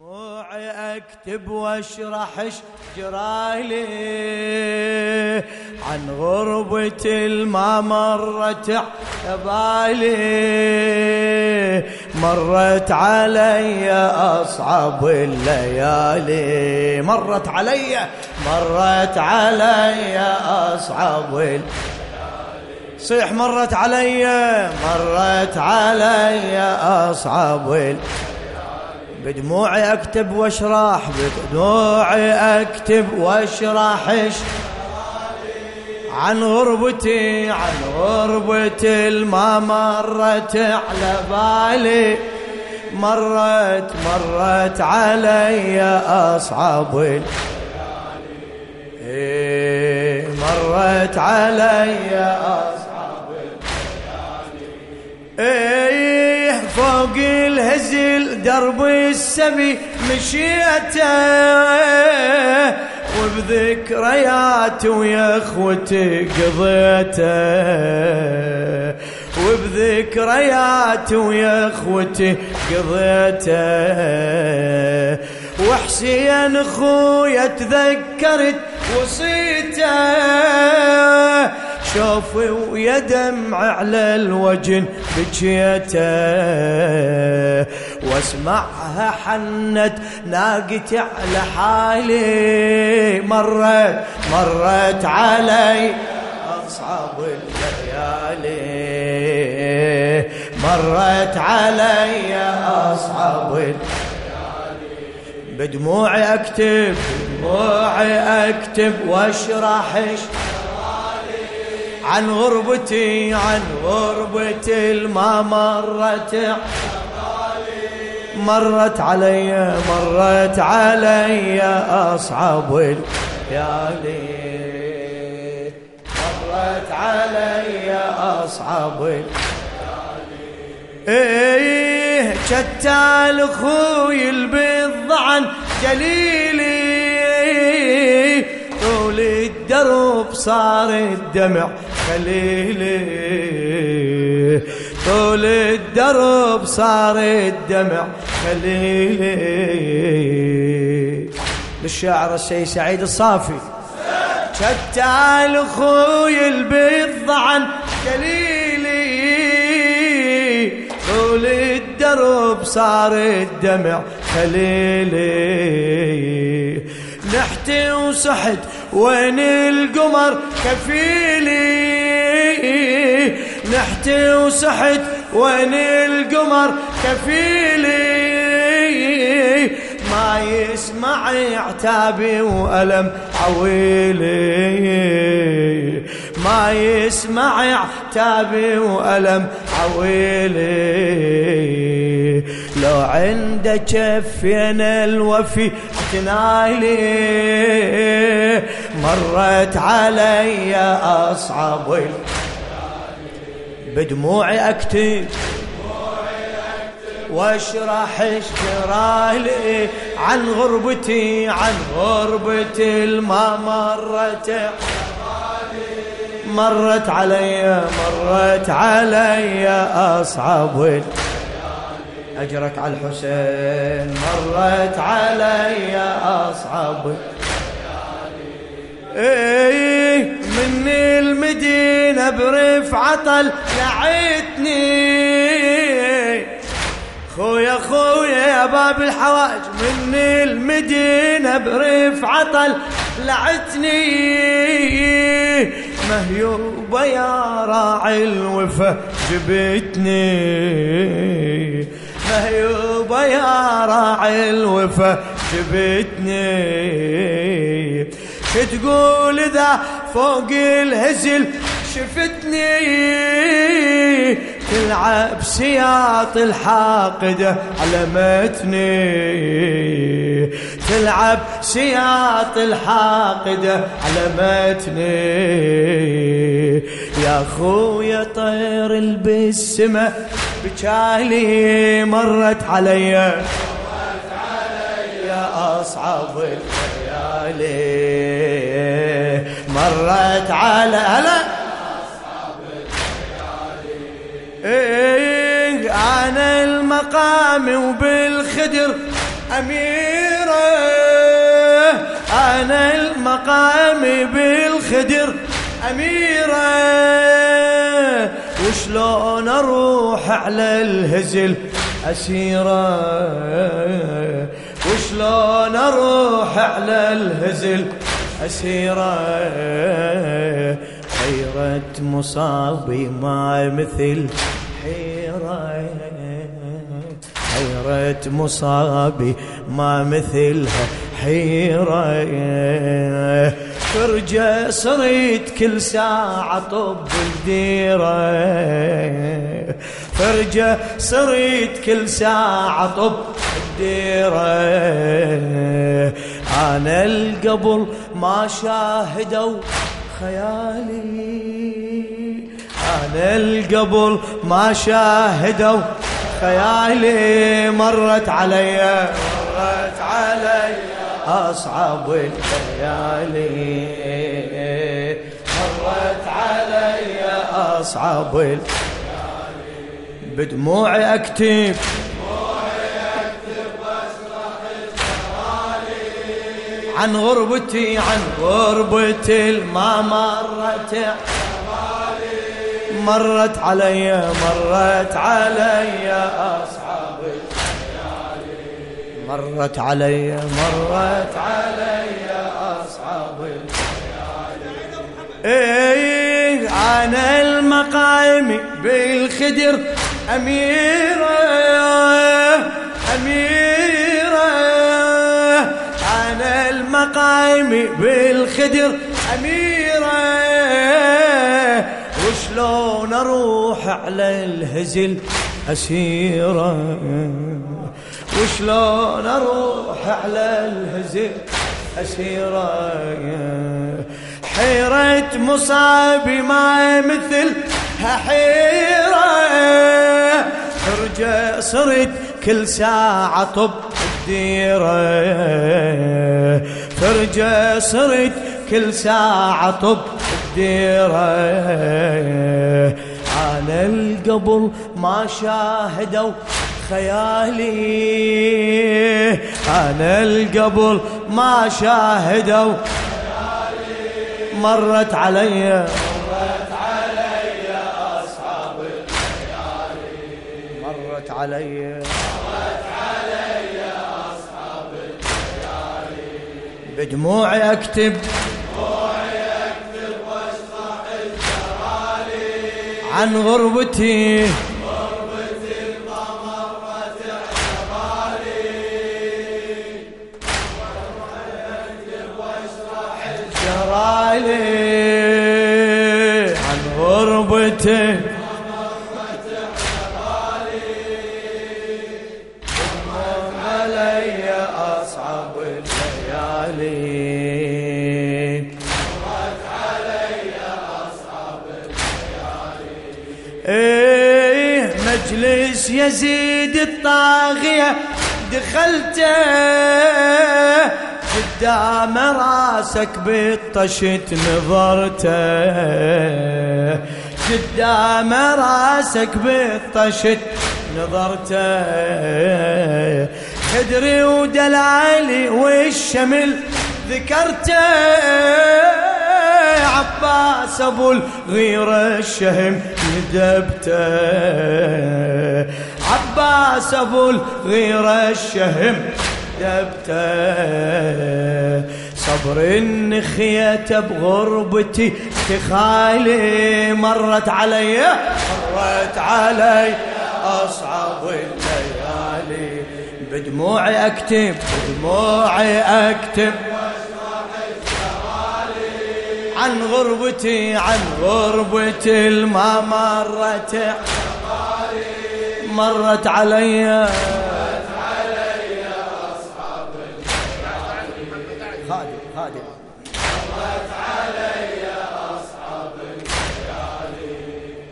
دموعي أكتب واشرح جرالي عن غربة ما مرت بالي مرت علي أصعب الليالي. مرت علي مرت علي أصعب الليالي. صيح مرت علي مرت علي أصعب الليالي. بدموعي أكتب واشرح بدموعي أكتب واشرح عن غربتي عن غربتي ما مرت على بالي. مرت مرت علي اصعب إيه مرت علي اصعب إيه فوق الهزل درب السبي مشيته وبذكريات ويا أخوتي قضيته. وبذكريات ويا أخوتي قضيته. وحسين أخويا تذكرت وصيته. شوفي ويا دمع على الوجن بجيته. واسمعها حنت ناقتي على حالي. مرت مرت علي أصعب الليالي. مرت علي أصعب الليالي. بدموعي أكتب بدموعي أكتب واشرح عن غربتي عن غربتي الما مرت. مرت علي مرت علي أصعب الليالي مرت علي أصعب إيه شتال أخوي البضعن جليلي. طول الدرب صار الدمع خليلي. طول الدرب صار الدمع خليلي. للشاعر السيد سعيد الصافي. شتال أخوي البيض عن قليلي طول الدرب صار الدمع خليلي. نحت وصحت وين القمر كفيلي؟ نحت وصحت وين القمر كفيلي؟ ما يسمع عتابي وألم عويلي ما يسمع عتابي وألم عويلي لو عنده كفين الوفي تنايلي. مرت علي أصعب بدموعي أكتب. واشرح اشترالي عن غربتي عن غربتي الما مرت. مرت علي مرت علي أصعب أجرك على الحسين مرت علي أصعب إيه من المدينة برفعة لعيتني خويا خويا يا باب الحواج من المدينة برفعة لعتني. مهيوبة يا راعي الوفا جبتني. مهيوبة يا راعي الوفا جبتني. تقول ذا فوق الهزل شفتني تلعب سياط الحاقدة علمتني تلعب سياط الحاقدة علمتني يا خويا طير البسمة بجالي مرت علي. أصعب الليالي مرت على هلا. إيه أنا المقام وبالخدر أميرة. أنا المقام بالخدر أميرة. وشلون أروح على الهزل أسيرة. وشلون أروح على الهزل أسيرة حيرة مصابي ما مثل حيرة. حيرة مصابي ما مثلها حيرة. فرجة صريت كل ساعة طب الديرة فرجة صريت كل ساعة طب الديرة أنا القبل ما شاهدوا خيالي. أنا القبل ما شاهدوا خيالي. مرت علي مرت علي أصعب الليالي مرت علي أصعب الليالي بدموعي أكتب عن غربتي عن غربتي ما مرت مرت علي مرت علي أصحاب مرت علي مرت علي أصحاب إيه أنا المقام بالخدر أميرة المقام بالخدر أميرة وشلون أروح على الهزل أسيرة؟ وشلون أروح على الهزل أسيرة؟ حيرة مصابي ما مثل حيرة ارجع صرت كل ساعة طب الديرة فرجة صرت كل ساعة طب الديرة أنا القبل ما شاهدوا خيالي. أنا القبل ما شاهدوا. مرت علي. مرت علي أصحاب الليالي مرت علي. بدموعي أكتب. عن غربتي. أصعب الليالي إيه مجلس يزيد الطاغية دخلته قدام راسك بالطشت نظرته. قدام راسك بالطشت نظرته. خدري ودلالي والشمل. ذكرته عباس أبو الغيرة الشهم ندبته عباس أبو الغيرة الشهم دبته صبر النخية بغربتي تخالي مرت علي مرت علي أصعب الليالي. بدموعي أكتب بدموعي أكتب. عن غربتي عن غربتي الما مرت. مرت علي. خادم خادم.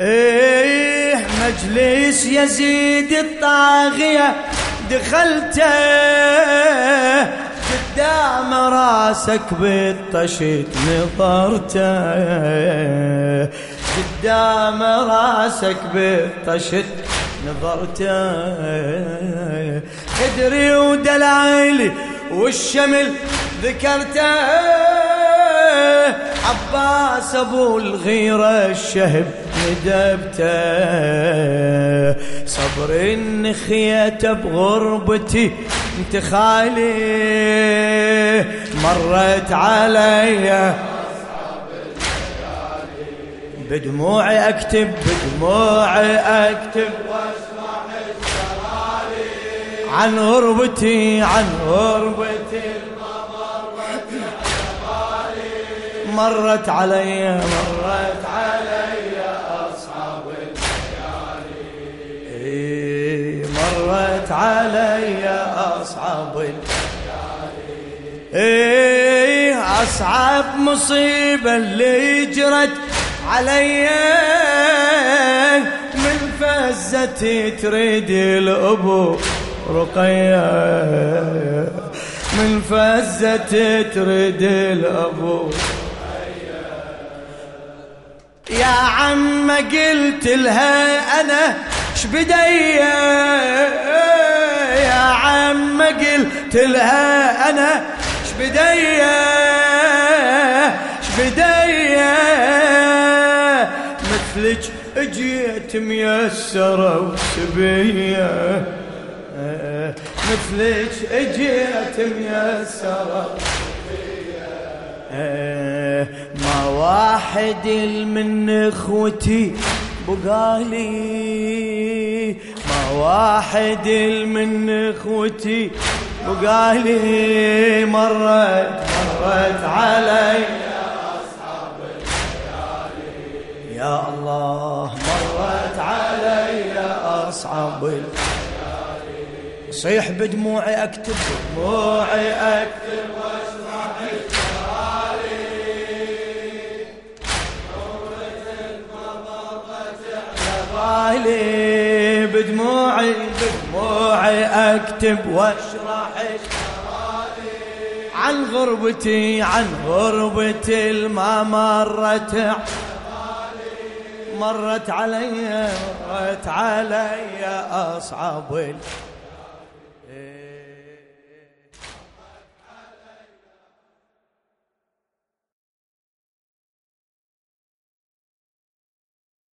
إيه مجلس يزيد الطاغية. دخلته قدام راسك بالطشت نظرته. قدام راسك بالطشت نظرته. خدري ودلعيلي والشمل ذكرته. عباس أبو الغيرة الشهب ندبته. صبر النخية بغربتي انت خالي. مرت علي. بدموعي أكتب بدموعي أكتب. عن غربتي عن غربتي. مرت علي مرت مرت علي الليالي إيه، أصعب مصيبة اللي جرت علي. من فزتي تريد الأبو رقية. من فزتي تريد الأبو يا عم قلت لها أنا شبدي يا عم قلت لها أنا شبدي شبدي مثلك اجيت ميسرة وسبية. مثلك اجيت ميسرة ما واحد من إخوتي بقالي ما واحد من اخوتي. بقالي مرت مرت علي. يا الله مرت علي أصعب صيح بدموعي أكتب دموعي أكتب حالي بدموعي بدموعي أكتب وأشرح عن غربتي عن غربتي ما مرت مرت علي مرت علي اصعب